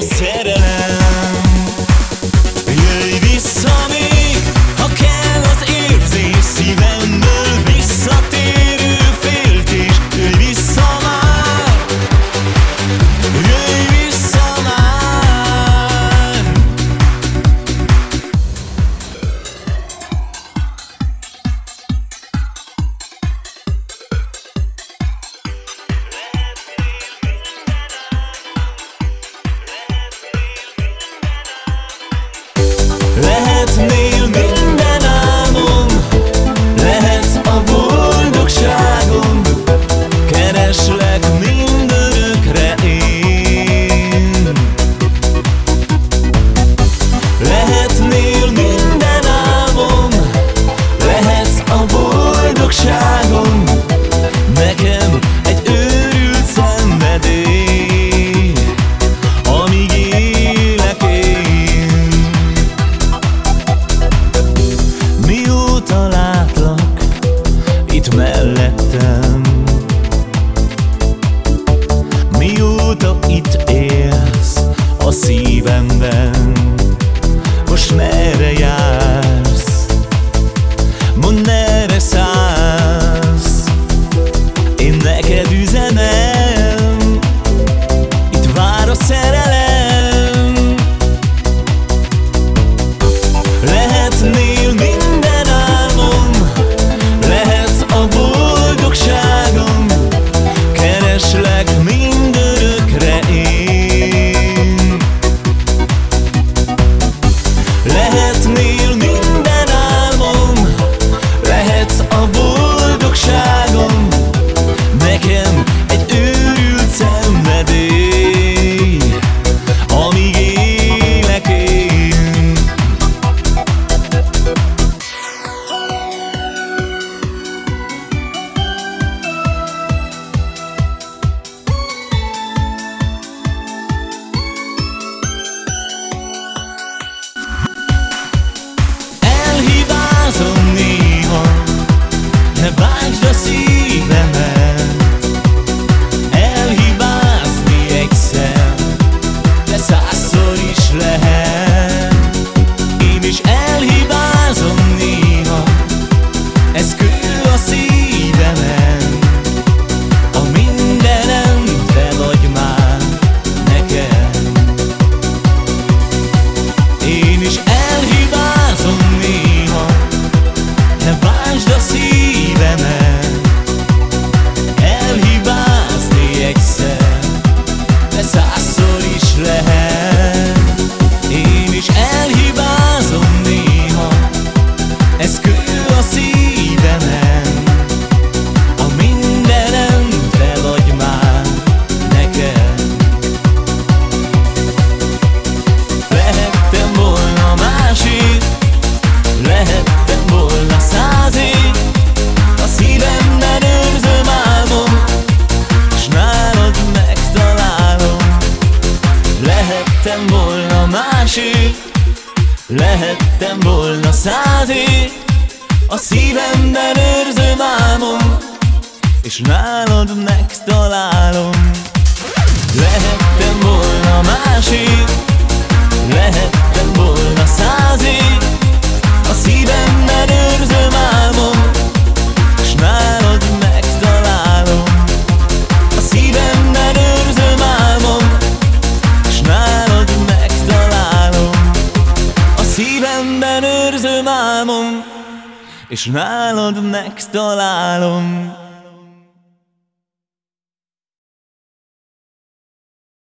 Será? Let see Lehettem volna százé A szívemben őrzöm álmom És nálad megtalálom. Lehettem volna őrzöm álmom És nálad megtalálom